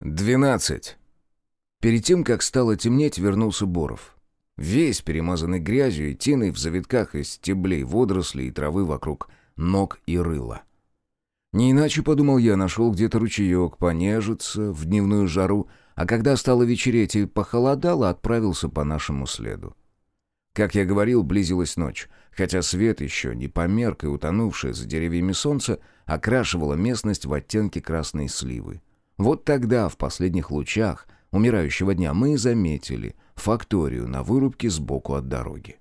Двенадцать. Перед тем, как стало темнеть, вернулся Боров. Весь перемазанный грязью и тиной в завитках из стеблей водорослей и травы вокруг ног и рыла. Не иначе, подумал я, нашел где-то ручеек, понежиться в дневную жару, а когда стало вечереть и похолодало, отправился по нашему следу. Как я говорил, близилась ночь, хотя свет еще не померк и утонувшее за деревьями солнце окрашивало местность в оттенке красной сливы. Вот тогда, в последних лучах умирающего дня, мы заметили факторию на вырубке сбоку от дороги.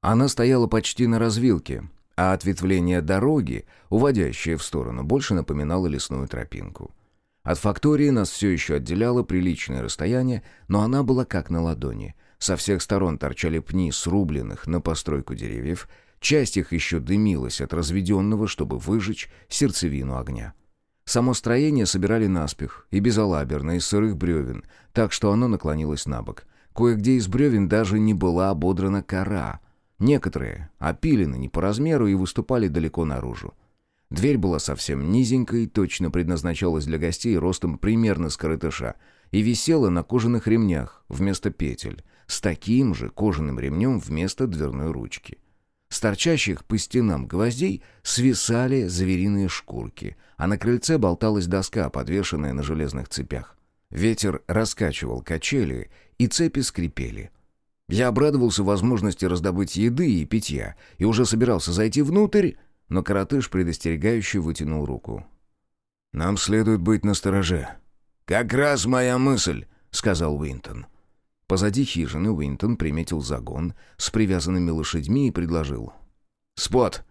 Она стояла почти на развилке, а ответвление дороги, уводящее в сторону, больше напоминало лесную тропинку. От фактории нас все еще отделяло приличное расстояние, но она была как на ладони. Со всех сторон торчали пни срубленных на постройку деревьев, часть их еще дымилась от разведенного, чтобы выжечь сердцевину огня. Само строение собирали наспех и безалаберно из сырых бревен, так что оно наклонилось на бок. Кое-где из бревен даже не была ободрана кора. Некоторые опилены не по размеру и выступали далеко наружу. Дверь была совсем низенькой, точно предназначалась для гостей ростом примерно с коротыша, и висела на кожаных ремнях вместо петель, с таким же кожаным ремнем вместо дверной ручки. С торчащих по стенам гвоздей свисали звериные шкурки, а на крыльце болталась доска, подвешенная на железных цепях. Ветер раскачивал качели, и цепи скрипели. Я обрадовался возможности раздобыть еды и питья, и уже собирался зайти внутрь, но коротыш предостерегающе вытянул руку. «Нам следует быть настороже». «Как раз моя мысль», — сказал Уинтон. Позади хижины Уинтон приметил загон с привязанными лошадьми и предложил. «Спот,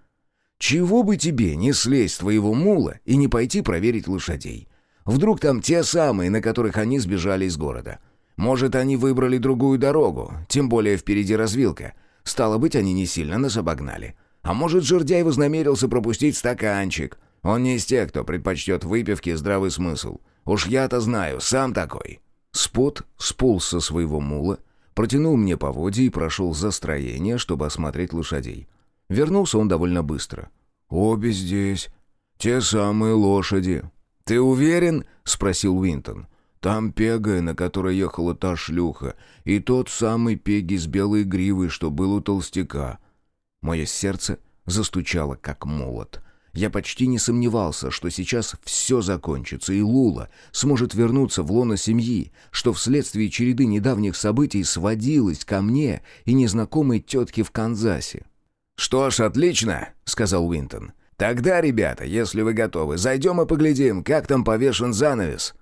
чего бы тебе не слезть твоего мула и не пойти проверить лошадей? Вдруг там те самые, на которых они сбежали из города? Может, они выбрали другую дорогу, тем более впереди развилка. Стало быть, они не сильно нас обогнали. А может, жердяй вознамерился пропустить стаканчик? Он не из тех, кто предпочтет выпивки здравый смысл. Уж я-то знаю, сам такой». Спот сполз со своего мула, протянул мне поводья и прошел за строение, чтобы осмотреть лошадей. Вернулся он довольно быстро. «Обе здесь. Те самые лошади». «Ты уверен?» — спросил Уинтон. «Там пегая, на которой ехала та шлюха, и тот самый пеги с белой гривой, что был у толстяка». Мое сердце застучало, как молот — я почти не сомневался, что сейчас все закончится, и Лула сможет вернуться в лоно семьи, что вследствие череды недавних событий сводилась ко мне и незнакомой тетке в Канзасе. «Что ж, отлично», — сказал Уинтон. «Тогда, ребята, если вы готовы, зайдем и поглядим, как там повешен занавес».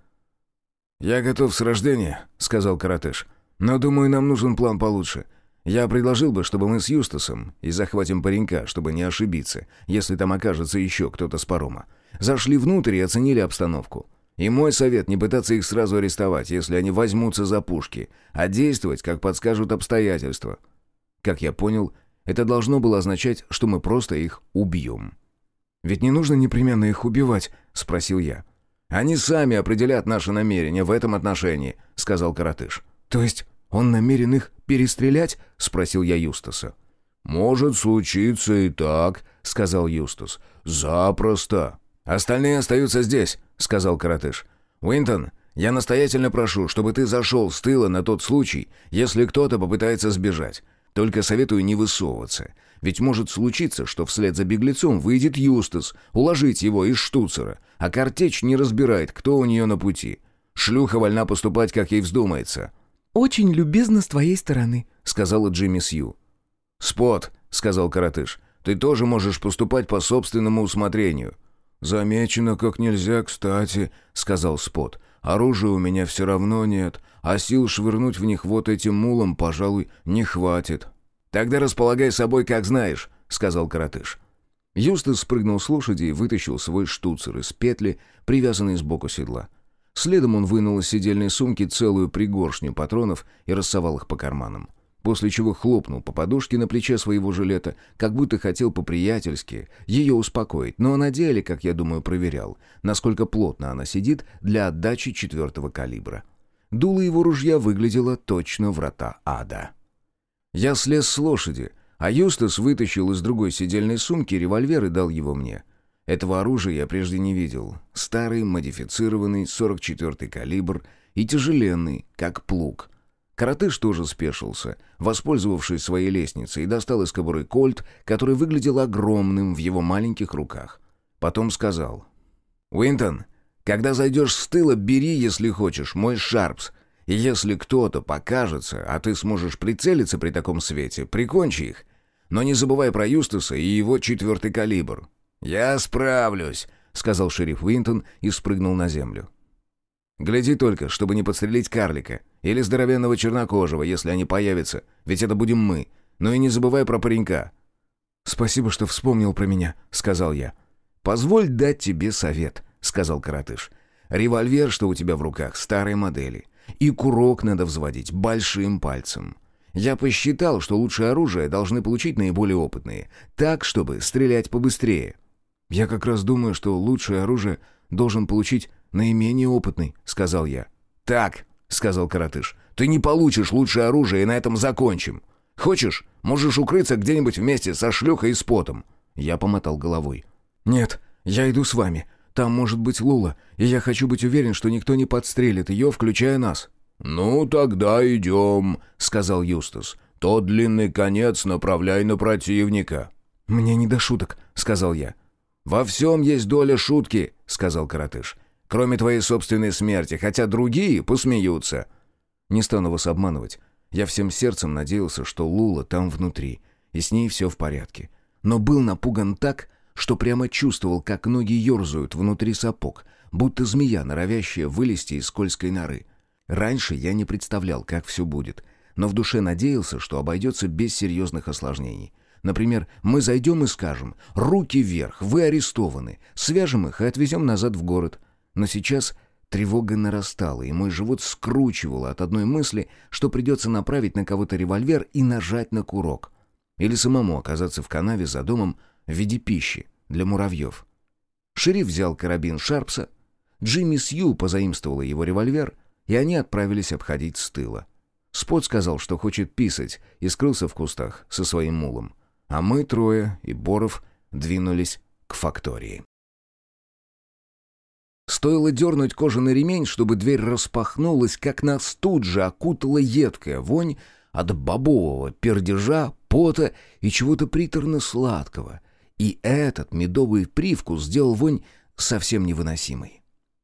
«Я готов с рождения», — сказал Каратыш. «Но думаю, нам нужен план получше. Я предложил бы, чтобы мы с Юстасом и захватим паренька, чтобы не ошибиться, если там окажется еще кто-то с парома. Зашли внутрь и оценили обстановку. И мой совет не пытаться их сразу арестовать, если они возьмутся за пушки, а действовать, как подскажут обстоятельства. Как я понял, это должно было означать, что мы просто их убьем. «Ведь не нужно непременно их убивать?» — спросил я. «Они сами определят наши намерения в этом отношении», — сказал Каратыш. «То есть он намерен их перестрелять?» — спросил я Юстаса. «Может случиться и так», — сказал Юстас. «Запросто». «Остальные остаются здесь», — сказал Каратыш. «Уинтон, я настоятельно прошу, чтобы ты зашел с тыла на тот случай, если кто-то попытается сбежать. Только советую не высовываться. Ведь может случиться, что вслед за беглецом выйдет Юстас, уложить его из штуцера, а картечь не разбирает, кто у нее на пути. Шлюха вольна поступать, как ей вздумается». «Очень любезно с твоей стороны», — сказала Джимми Сью. «Спот», — сказал Каратыш, — «ты тоже можешь поступать по собственному усмотрению». «Замечено как нельзя кстати», — сказал Спот. «Оружия у меня все равно нет, а сил швырнуть в них вот этим мулом, пожалуй, не хватит». «Тогда располагай собой, как знаешь», — сказал Каратыш. Юстас спрыгнул с лошади и вытащил свой штуцер из петли, привязанный сбоку седла. Следом он вынул из сидельной сумки целую пригоршню патронов и рассовал их по карманам. После чего хлопнул по подушке на плече своего жилета, как будто хотел по-приятельски ее успокоить, но на деле, как я думаю, проверял, насколько плотно она сидит для отдачи четвертого калибра. Дуло его ружья выглядело точно врата ада. Я слез с лошади, а Юстас вытащил из другой сидельной сумки револьвер и дал его мне. Этого оружия я прежде не видел. Старый, модифицированный, 44-й калибр и тяжеленный, как плуг. Каратыш тоже спешился, воспользовавшись своей лестницей, и достал из кобуры кольт, который выглядел огромным в его маленьких руках. Потом сказал. «Уинтон, когда зайдешь с тыла, бери, если хочешь, мой Шарпс. Если кто-то покажется, а ты сможешь прицелиться при таком свете, прикончи их. Но не забывай про Юстаса и его четвертый калибр». «Я справлюсь», — сказал шериф Уинтон и спрыгнул на землю. «Гляди только, чтобы не подстрелить карлика или здоровенного чернокожего, если они появятся, ведь это будем мы. Но и не забывай про паренька». «Спасибо, что вспомнил про меня», — сказал я. «Позволь дать тебе совет», — сказал коротыш. «Револьвер, что у тебя в руках, старой модели. И курок надо взводить большим пальцем. Я посчитал, что лучшее оружие должны получить наиболее опытные, так, чтобы стрелять побыстрее». «Я как раз думаю, что лучшее оружие должен получить наименее опытный», — сказал я. «Так», — сказал коротыш, — «ты не получишь лучшее оружие, и на этом закончим. Хочешь, можешь укрыться где-нибудь вместе со шлюхой и с потом». Я помотал головой. «Нет, я иду с вами. Там может быть Лула, и я хочу быть уверен, что никто не подстрелит ее, включая нас». «Ну, тогда идем», — сказал Юстас. «Тот длинный конец направляй на противника». «Мне не до шуток», — сказал я. «Во всем есть доля шутки», — сказал коротыш. «Кроме твоей собственной смерти, хотя другие посмеются». Не стану вас обманывать. Я всем сердцем надеялся, что Лула там внутри, и с ней все в порядке. Но был напуган так, что прямо чувствовал, как ноги ерзают внутри сапог, будто змея, норовящая вылезти из скользкой норы. Раньше я не представлял, как все будет, но в душе надеялся, что обойдется без серьезных осложнений. Например, мы зайдем и скажем «Руки вверх, вы арестованы», свяжем их и отвезем назад в город. Но сейчас тревога нарастала, и мой живот скручивало от одной мысли, что придется направить на кого-то револьвер и нажать на курок. Или самому оказаться в канаве за домом в виде пищи для муравьев. Шериф взял карабин Шарпса, Джимми Сью позаимствовала его револьвер, и они отправились обходить с тыла. Спот сказал, что хочет писать, и скрылся в кустах со своим мулом. А мы трое и Боров двинулись к фактории. Стоило дернуть кожаный ремень, чтобы дверь распахнулась, как нас тут же окутала едкая вонь от бобового пердежа, пота и чего-то приторно-сладкого. И этот медовый привкус сделал вонь совсем невыносимой.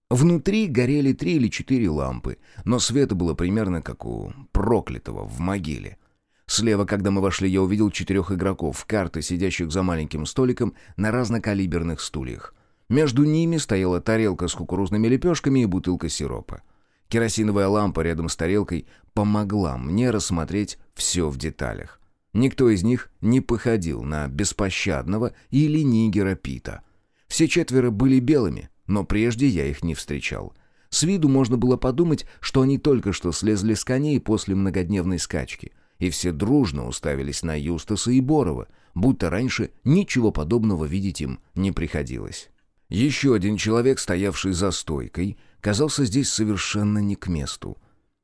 Внутри горели три или четыре лампы, но света было примерно как у проклятого в могиле. Слева, когда мы вошли, я увидел четырех игроков в карты, сидящих за маленьким столиком на разнокалиберных стульях. Между ними стояла тарелка с кукурузными лепешками и бутылка сиропа. Керосиновая лампа рядом с тарелкой помогла мне рассмотреть все в деталях. Никто из них не походил на беспощадного или нигера Пита. Все четверо были белыми, но прежде я их не встречал. С виду можно было подумать, что они только что слезли с коней после многодневной скачки, и все дружно уставились на Юстаса и Борова, будто раньше ничего подобного видеть им не приходилось. Еще один человек, стоявший за стойкой, казался здесь совершенно не к месту.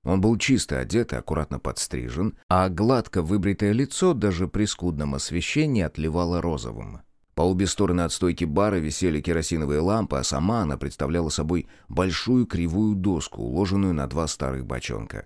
Он был чисто одет и аккуратно подстрижен, а гладко выбритое лицо даже при скудном освещении отливало розовым. По обе стороны от стойки бара висели керосиновые лампы, а сама она представляла собой большую кривую доску, уложенную на два старых бочонка.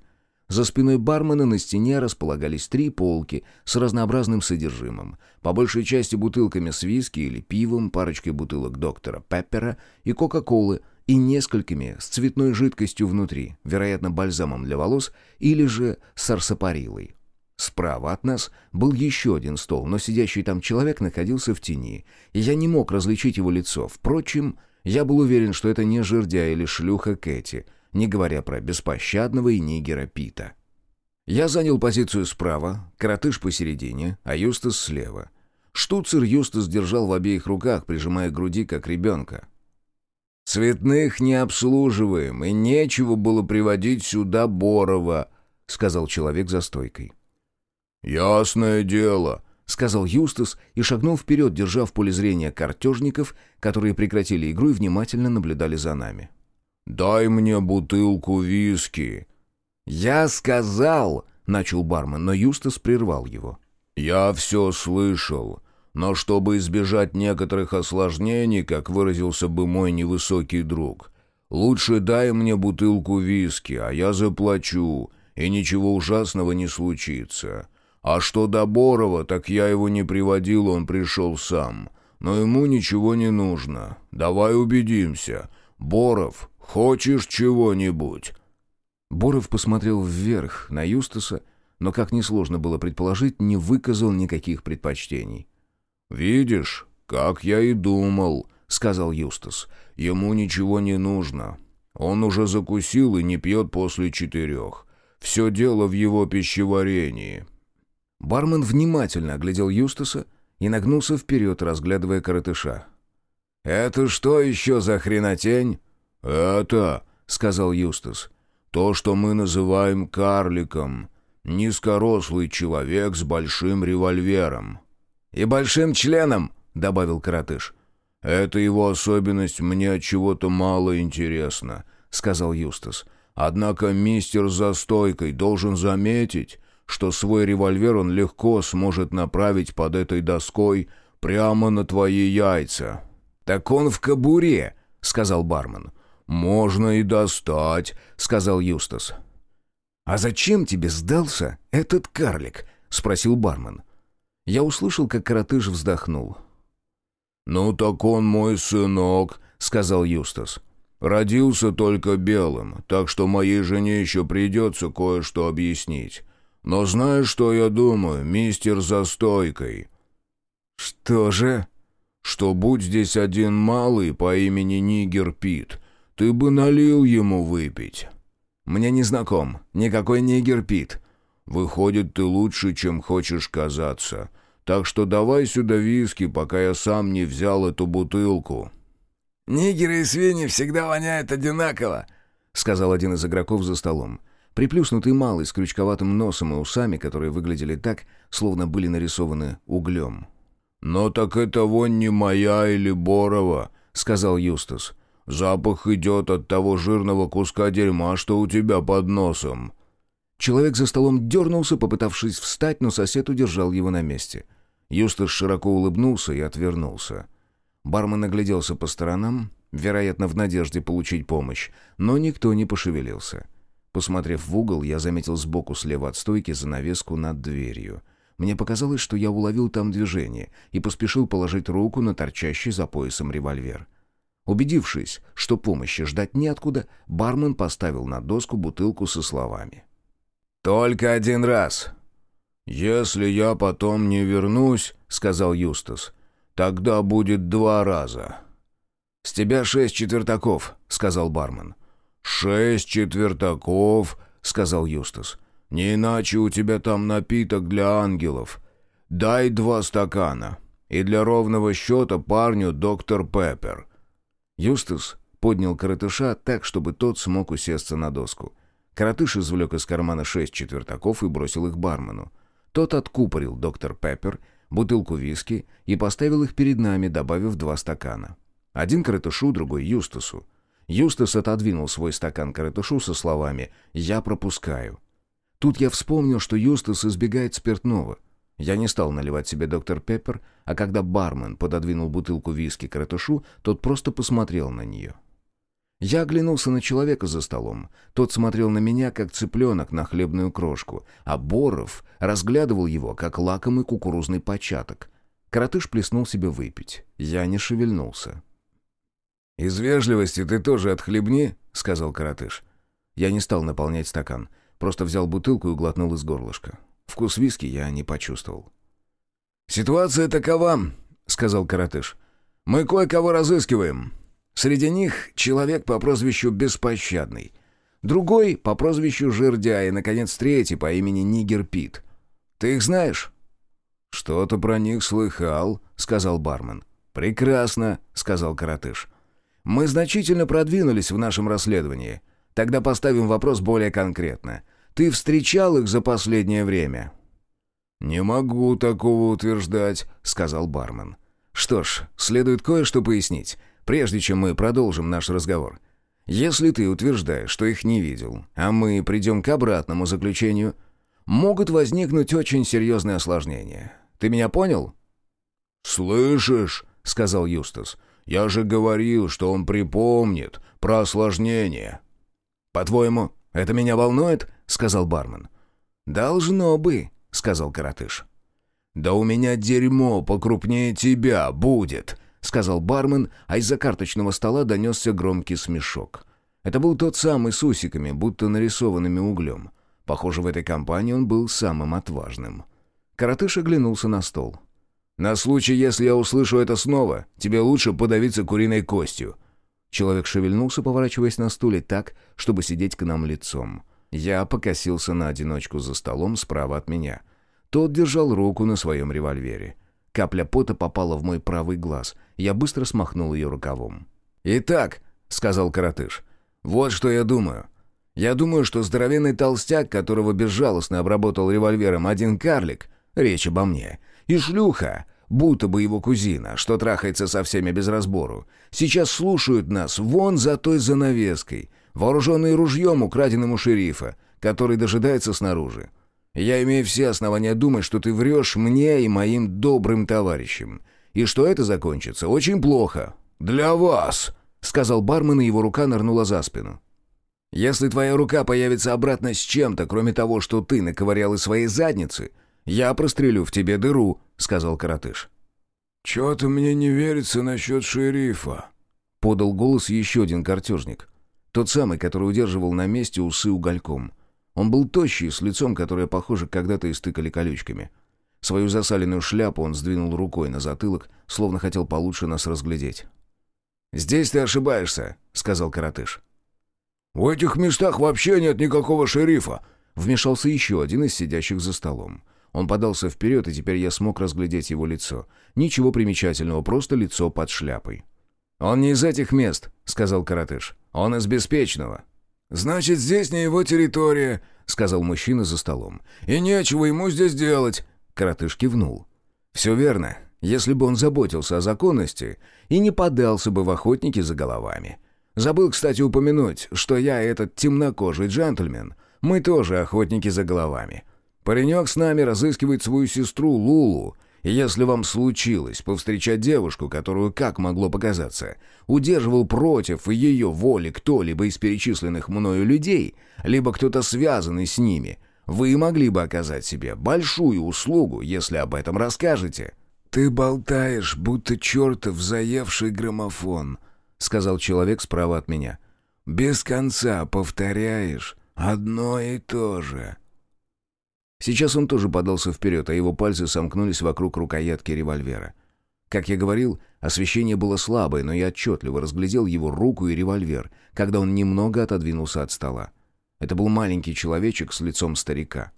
За спиной бармена на стене располагались три полки с разнообразным содержимым. По большей части бутылками с виски или пивом, парочкой бутылок доктора Пеппера и Кока-Колы и несколькими с цветной жидкостью внутри, вероятно, бальзамом для волос или же сарсапарилой. Справа от нас был еще один стол, но сидящий там человек находился в тени, и я не мог различить его лицо. Впрочем, я был уверен, что это не жердя или шлюха Кэти — не говоря про беспощадного и нигера Пита. Я занял позицию справа, коротыш посередине, а Юстас слева. Штуцер Юстас держал в обеих руках, прижимая к груди, как ребенка. «Цветных не обслуживаем, и нечего было приводить сюда Борова», — сказал человек за стойкой. «Ясное дело», — сказал Юстас и шагнул вперед, держа в поле зрения картежников, которые прекратили игру и внимательно наблюдали за нами. «Дай мне бутылку виски». «Я сказал...» — начал бармен, но Юстас прервал его. «Я все слышал. Но чтобы избежать некоторых осложнений, как выразился бы мой невысокий друг, лучше дай мне бутылку виски, а я заплачу, и ничего ужасного не случится. А что до Борова, так я его не приводил, он пришел сам. Но ему ничего не нужно. Давай убедимся. Боров, хочешь чего-нибудь?» Боров посмотрел вверх на Юстаса, но, как несложно было предположить, не выказал никаких предпочтений. «Видишь, как я и думал», — сказал Юстас. «Ему ничего не нужно. Он уже закусил и не пьет после четырех. Все дело в его пищеварении». Бармен внимательно оглядел Юстаса и нагнулся вперед, разглядывая коротыша. «Это что еще за хренотень?» «Это», — сказал Юстас, — «то, что мы называем карликом. Низкорослый человек с большим револьвером». «И большим членом», — добавил коротыш. «Это его особенность мне от чего-то мало интересна», — сказал Юстас. «Однако мистер за стойкой должен заметить, что свой револьвер он легко сможет направить под этой доской прямо на твои яйца». «Так он в кобуре», — сказал бармен. «Можно и достать», — сказал Юстас. «А зачем тебе сдался этот карлик?» — спросил бармен. Я услышал, как коротыш вздохнул. «Ну так он мой сынок», — сказал Юстас. «Родился только белым, так что моей жене еще придется кое-что объяснить. Но знаешь, что я думаю, мистер за стойкой?» «Что же?» «Что будь здесь один малый по имени Нигер Пит, ты бы налил ему выпить». «Мне не знаком. Никакой Нигер Пит». «Выходит, ты лучше, чем хочешь казаться. Так что давай сюда виски, пока я сам не взял эту бутылку». «Нигеры и свиньи всегда воняют одинаково», — сказал один из игроков за столом. Приплюснутый малый с крючковатым носом и усами, которые выглядели так, словно были нарисованы углем. «Но так это вонь не моя или Борова», — сказал Юстас. «Запах идет от того жирного куска дерьма, что у тебя под носом». Человек за столом дернулся, попытавшись встать, но сосед удержал его на месте — Юстас широко улыбнулся и отвернулся. Бармен огляделся по сторонам, вероятно, в надежде получить помощь, но никто не пошевелился. Посмотрев в угол, я заметил сбоку слева от стойки занавеску над дверью. Мне показалось, что я уловил там движение и поспешил положить руку на торчащий за поясом револьвер. Убедившись, что помощи ждать неоткуда, бармен поставил на доску бутылку со словами. «Только один раз. «Если я потом не вернусь», — сказал Юстас, — «тогда будет два раза». «С тебя шесть четвертаков», — сказал бармен. «Шесть четвертаков», — сказал Юстас. «Не иначе у тебя там напиток для ангелов. Дай два стакана. И для ровного счета парню доктор Пеппер». Юстас поднял коротыша так, чтобы тот смог усесться на доску. Коротыш извлек из кармана шесть четвертаков и бросил их бармену. Тот откупорил доктор Пеппер, бутылку виски и поставил их перед нами, добавив два стакана. Один коротышу, другой Юстасу. Юстас отодвинул свой стакан коротышу со словами «Я пропускаю». Тут я вспомнил, что Юстас избегает спиртного. Я не стал наливать себе доктор Пеппер, а когда бармен пододвинул бутылку виски коротышу, тот просто посмотрел на нее. Я оглянулся на человека за столом. Тот смотрел на меня, как цыпленок на хлебную крошку, а Боров разглядывал его, как лакомый кукурузный початок. Коротыш плеснул себе выпить. Я не шевельнулся. «Из вежливости ты тоже отхлебни», — сказал Коротыш. Я не стал наполнять стакан, просто взял бутылку и глотнул из горлышка. Вкус виски я не почувствовал. «Ситуация такова», — сказал Коротыш. «Мы кое-кого разыскиваем. Среди них человек по прозвищу Беспощадный. Другой по прозвищу Жердя и, наконец, третий по имени Нигер Пит. Ты их знаешь?» «Что-то про них слыхал», — сказал бармен. «Прекрасно», — сказал Каратыш. «Мы значительно продвинулись в нашем расследовании. Тогда поставим вопрос более конкретно. Ты встречал их за последнее время?» «Не могу такого утверждать», — сказал бармен. «Что ж, следует кое-что пояснить прежде чем мы продолжим наш разговор. Если ты утверждаешь, что их не видел, а мы придем к обратному заключению, могут возникнуть очень серьезные осложнения. Ты меня понял?» «Слышишь?» — сказал Юстас. «Я же говорил, что он припомнит про осложнение». «По-твоему, это меня волнует?» — сказал бармен. «Должно бы», — сказал коротыш. «Да у меня дерьмо покрупнее тебя будет», — сказал бармен, а из-за карточного стола донесся громкий смешок. Это был тот самый с усиками, будто нарисованными углем. Похоже, в этой компании он был самым отважным. Коротыш оглянулся на стол. «На случай, если я услышу это снова, тебе лучше подавиться куриной костью». Человек шевельнулся, поворачиваясь на стуле так, чтобы сидеть к нам лицом. Я покосился на одиночку за столом справа от меня. Тот держал руку на своем револьвере. Капля пота попала в мой правый глаз. Я быстро смахнул ее рукавом. «Итак», — сказал коротыш, — «вот что я думаю. Я думаю, что здоровенный толстяк, которого безжалостно обработал револьвером один карлик, речь обо мне, и шлюха, будто бы его кузина, что трахается со всеми без разбору, сейчас слушают нас вон за той занавеской, вооруженные ружьем, украденным у шерифа, который дожидается снаружи. Я имею все основания думать, что ты врешь мне и моим добрым товарищам, и что это закончится очень плохо. Для вас!» — сказал бармен, и его рука нырнула за спину. «Если твоя рука появится обратно с чем-то, кроме того, что ты наковырял из своей задницы, «Я прострелю в тебе дыру», — сказал коротыш. «Чё-то мне не верится насчет шерифа», — подал голос еще один картежник. Тот самый, который удерживал на месте усы угольком. Он был тощий, с лицом, которое, похоже, когда-то истыкали колючками. Свою засаленную шляпу он сдвинул рукой на затылок, словно хотел получше нас разглядеть. «Здесь ты ошибаешься», — сказал коротыш. «В этих местах вообще нет никакого шерифа», — вмешался еще один из сидящих за столом. Он подался вперед, и теперь я смог разглядеть его лицо. Ничего примечательного, просто лицо под шляпой. «Он не из этих мест», — сказал Каратыш. «Он из Беспечного». «Значит, здесь не его территория», — сказал мужчина за столом. «И нечего ему здесь делать». Каратыш кивнул. «Все верно, если бы он заботился о законности и не подался бы в охотники за головами. Забыл, кстати, упомянуть, что я этот темнокожий джентльмен. Мы тоже охотники за головами. Паренек с нами разыскивает свою сестру Лулу, и если вам случилось повстречать девушку, которую, как могло показаться, удерживал против ее воли кто-либо из перечисленных мною людей, либо кто-то связанный с ними, вы могли бы оказать себе большую услугу, если об этом расскажете». «Ты болтаешь, будто чертов заевший граммофон», — сказал человек справа от меня. «Без конца повторяешь одно и то же». Сейчас он тоже подался вперед, а его пальцы сомкнулись вокруг рукоятки револьвера. Как я говорил, освещение было слабое, но я отчетливо разглядел его руку и револьвер, когда он немного отодвинулся от стола. Это был маленький человечек с лицом старика.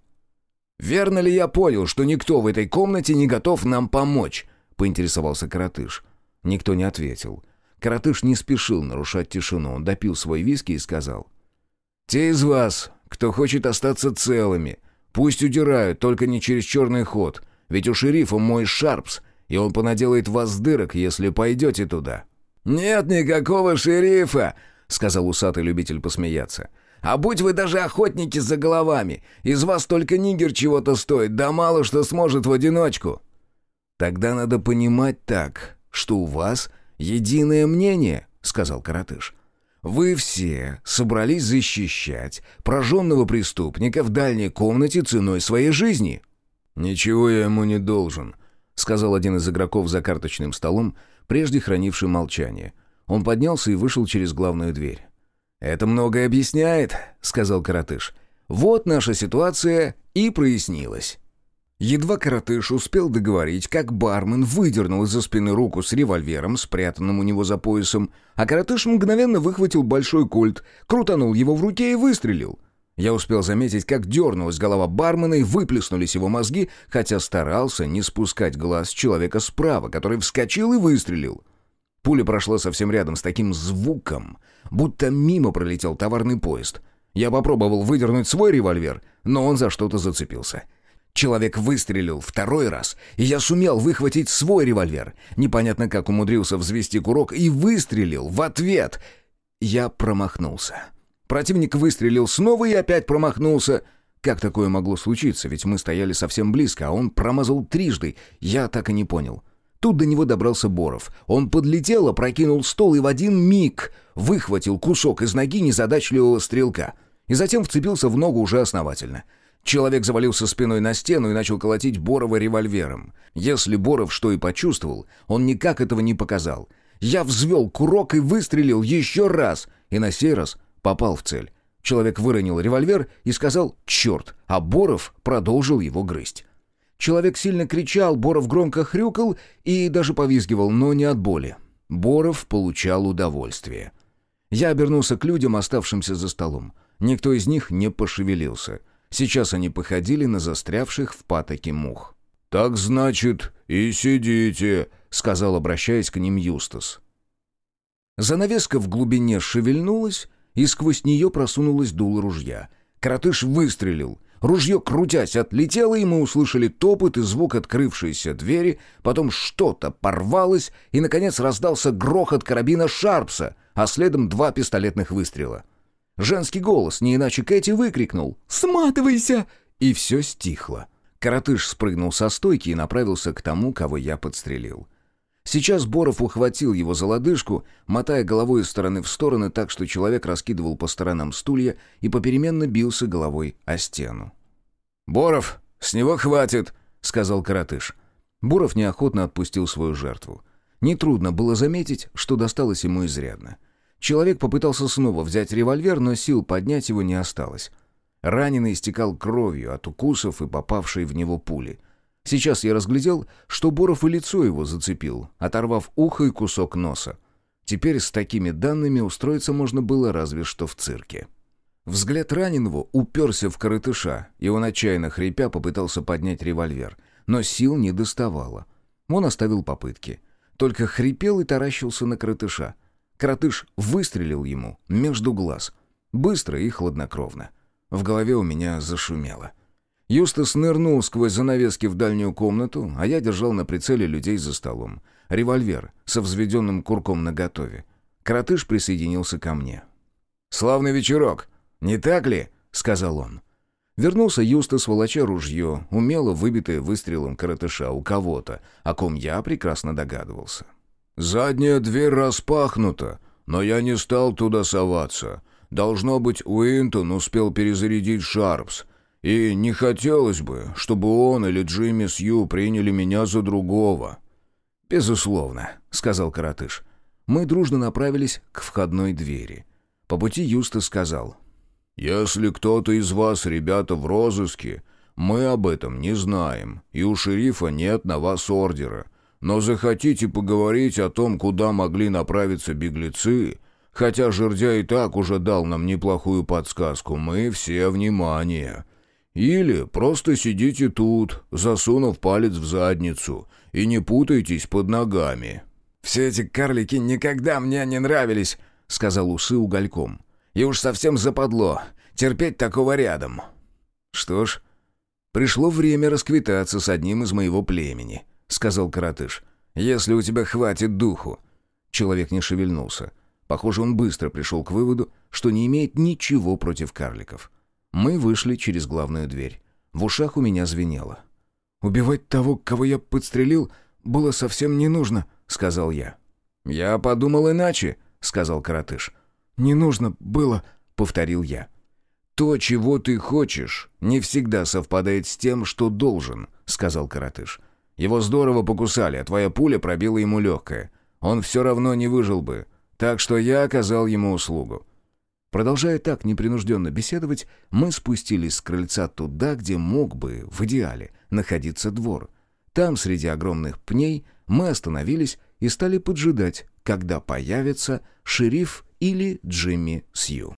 «Верно ли я понял, что никто в этой комнате не готов нам помочь?» — поинтересовался Каратыш. Никто не ответил. Каратыш не спешил нарушать тишину. Он допил свой виски и сказал. «Те из вас, кто хочет остаться целыми, Пусть удирают, только не через черный ход, ведь у шерифа мой Шарпс, и он понаделает вас дырок, если пойдете туда». «Нет никакого шерифа», — сказал усатый любитель посмеяться. «А будь вы даже охотники за головами, из вас только нигер чего-то стоит, да мало что сможет в одиночку». «Тогда надо понимать так, что у вас единое мнение», — сказал Каратыш. Вы все собрались защищать прожженного преступника в дальней комнате ценой своей жизни». «Ничего я ему не должен», — сказал один из игроков за карточным столом, прежде хранивший молчание. Он поднялся и вышел через главную дверь. «Это многое объясняет», — сказал Каратыш. «Вот наша ситуация и прояснилась». Едва коротыш успел договорить, как бармен выдернул из-за спины руку с револьвером, спрятанным у него за поясом, а коротыш мгновенно выхватил большой кольт, крутанул его в руке и выстрелил. Я успел заметить, как дернулась голова бармена и выплеснулись его мозги, хотя старался не спускать глаз человека справа, который вскочил и выстрелил. Пуля прошла совсем рядом с таким звуком, будто мимо пролетел товарный поезд. Я попробовал выдернуть свой револьвер, но он за что-то зацепился — Человек выстрелил второй раз, и я сумел выхватить свой револьвер. Непонятно как умудрился взвести курок и выстрелил в ответ. Я промахнулся. Противник выстрелил снова и опять промахнулся. Как такое могло случиться, ведь мы стояли совсем близко, а он промазал трижды. Я так и не понял. Тут до него добрался Боров. Он подлетел, опрокинул стол и в один миг выхватил кусок из ноги незадачливого стрелка. И затем вцепился в ногу уже основательно. Человек завалился спиной на стену и начал колотить Борова револьвером. Если Боров что и почувствовал, он никак этого не показал. Я взвел курок и выстрелил еще раз, и на сей раз попал в цель. Человек выронил револьвер и сказал «черт», а Боров продолжил его грызть. Человек сильно кричал, Боров громко хрюкал и даже повизгивал, но не от боли. Боров получал удовольствие. Я обернулся к людям, оставшимся за столом. Никто из них не пошевелился. Сейчас они походили на застрявших в патоке мух. «Так значит, и сидите», — сказал, обращаясь к ним Юстас. Занавеска в глубине шевельнулась, и сквозь нее просунулась дуло ружья. Коротыш выстрелил — Ружье, крутясь, отлетело, и мы услышали топот и звук открывшейся двери, потом что-то порвалось, и, наконец, раздался грохот карабина Шарпса, а следом два пистолетных выстрела. Женский голос, не иначе Кэти, выкрикнул «Сматывайся!» И все стихло. Коротыш спрыгнул со стойки и направился к тому, кого я подстрелил. Сейчас Боров ухватил его за лодыжку, мотая головой из стороны в стороны так, что человек раскидывал по сторонам стулья и попеременно бился головой о стену. «Боров, с него хватит!» — сказал Каратыш. Боров неохотно отпустил свою жертву. Нетрудно было заметить, что досталось ему изрядно. Человек попытался снова взять револьвер, но сил поднять его не осталось. Раненый истекал кровью от укусов и попавшей в него пули — Сейчас я разглядел, что Боров и лицо его зацепил, оторвав ухо и кусок носа. Теперь с такими данными устроиться можно было разве что в цирке. Взгляд раненого уперся в коротыша, и он отчаянно хрипя попытался поднять револьвер, но сил не доставало. Он оставил попытки. Только хрипел и таращился на коротыша. Коротыш выстрелил ему между глаз. Быстро и хладнокровно. В голове у меня зашумело. Юстас нырнул сквозь занавески в дальнюю комнату, а я держал на прицеле людей за столом. Револьвер со взведенным курком наготове. Кратыш присоединился ко мне. «Славный вечерок, не так ли?» — сказал он. Вернулся Юстас, волоча ружье, умело выбитое выстрелом коротыша у кого-то, о ком я прекрасно догадывался. «Задняя дверь распахнута, но я не стал туда соваться. Должно быть, Уинтон успел перезарядить Шарпс, и не хотелось бы, чтобы он или Джимми Сью приняли меня за другого». «Безусловно», — сказал Каратыш. Мы дружно направились к входной двери. По пути Юста сказал. «Если кто-то из вас, ребята, в розыске, мы об этом не знаем, и у шерифа нет на вас ордера. Но захотите поговорить о том, куда могли направиться беглецы, хотя жердя и так уже дал нам неплохую подсказку, мы все внимание. Или просто сидите тут, засунув палец в задницу, и не путайтесь под ногами». «Все эти карлики никогда мне не нравились», — сказал усы угольком. «И уж совсем западло. Терпеть такого рядом». «Что ж, пришло время расквитаться с одним из моего племени», — сказал коротыш. «Если у тебя хватит духу». Человек не шевельнулся. Похоже, он быстро пришел к выводу, что не имеет ничего против карликов. Мы вышли через главную дверь. В ушах у меня звенело. «Убивать того, кого я подстрелил, было совсем не нужно», — сказал я. «Я подумал иначе», — сказал Каратыш. «Не нужно было», — повторил я. «То, чего ты хочешь, не всегда совпадает с тем, что должен», — сказал Каратыш. «Его здорово покусали, а твоя пуля пробила ему легкое. Он все равно не выжил бы. Так что я оказал ему услугу. Продолжая так непринужденно беседовать, мы спустились с крыльца туда, где мог бы, в идеале, находиться двор. Там, среди огромных пней, мы остановились и стали поджидать, когда появится шериф или Джимми Сью.